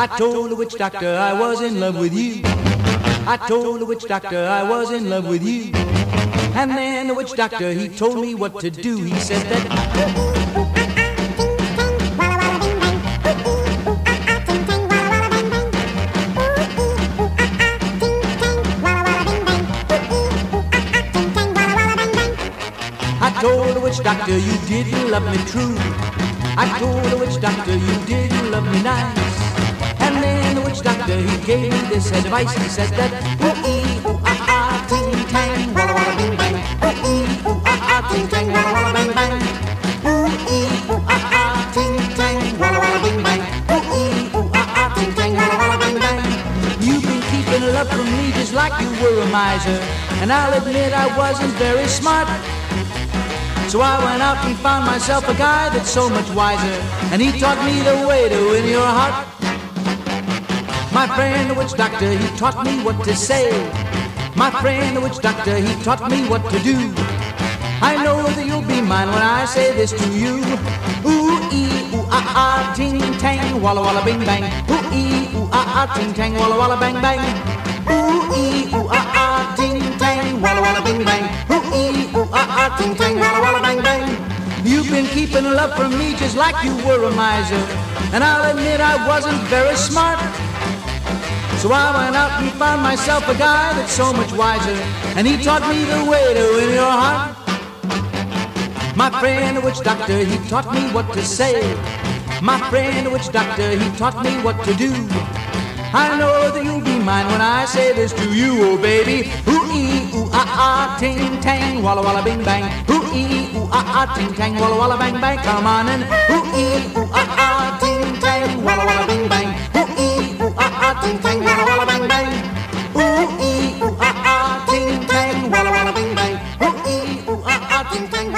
I told the witch doctor I was in love with you. I told the witch doctor I was in love with you. And then the witch doctor, he told me what to do. He said that. I told the witch doctor you didn't love me true. I told the witch doctor you didn't love me nice. He gave me this advice. He said that ooh ooh ah ah tang walla bing bang. Ooh ooh ah tang walla walla bang bang. Ooh ooh tang walla bing bang. Ooh ooh tang walla bang bang. You've been keeping love from me just like you were a miser, and I'll admit I wasn't very smart. So I went out and found myself a guy that's so much wiser, and he taught me the way to win your heart. My friend, the witch doctor, he taught me what to say. My friend, the witch doctor, he taught me what to do. I know that you'll be mine when I say this to you. Ooh ee ooh ah ah ting tang walla walla bing bang. Ooh ee ooh ah ah ting tang walla walla bang bang. Ooh ee ooh ah ah ting tang walla walla bing bang. Ooh ee ooh ah ah ting tang walla walla bang bang. You've been keeping love from me just like you were a miser, and I'll admit I wasn't very smart. So I went out and found myself a guy that's so much wiser, and he taught me the way to win your heart. My friend, the witch doctor, he taught me what to say. My friend, the witch doctor, he taught me what to do. I know that you'll be mine when I say this to you, oh baby. Ooh ee ooh ah ah ting tang walla walla bing bang. Ooh ee ooh ah ah ting tang walla walla bang bang. Come on and ooh ee ooh ah ah ting tang walla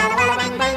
bang bang bang